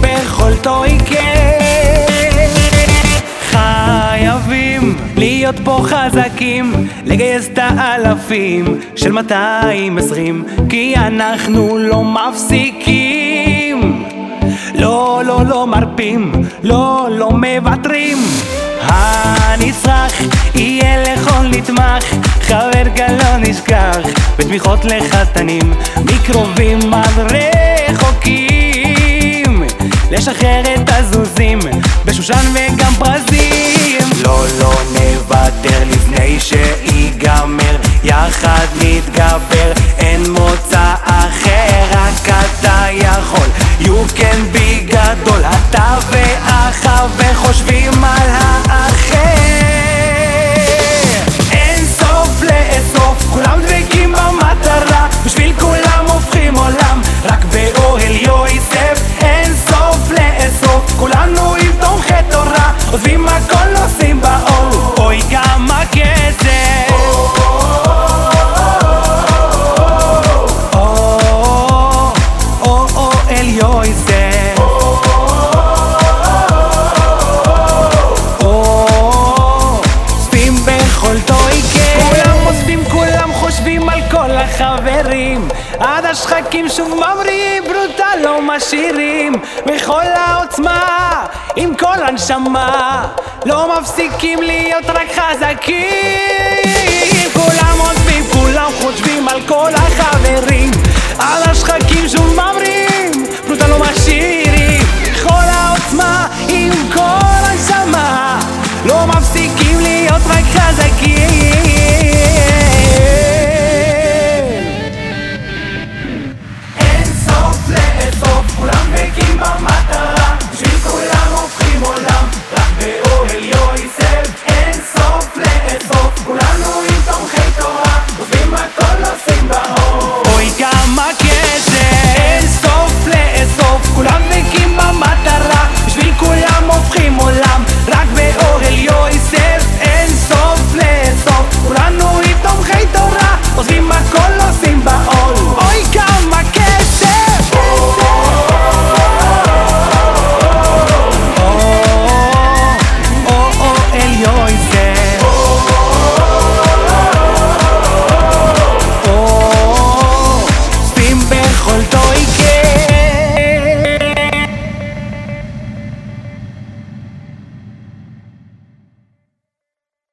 בכל טויקה חייבים להיות פה חזקים לגייס את האלפים של 220 כי אנחנו לא מפסיקים. לא, לא, לא מרפים, לא, לא מוותרים. הנצרך יהיה לכל נתמך חבר כאן לא נשכח בתמיכות לחתנים מקרובים עד רחוקים. לשחרר את הזוזים בשושן וגם פרזים לא, לא נוותר לפני שיגמר יחד נתגבר כל החברים. עד השחקים שוב ממריאים, ברוטל לא משאירים. בכל העוצמה, עם כל הנשמה לא מפסיקים להיות רק חזקים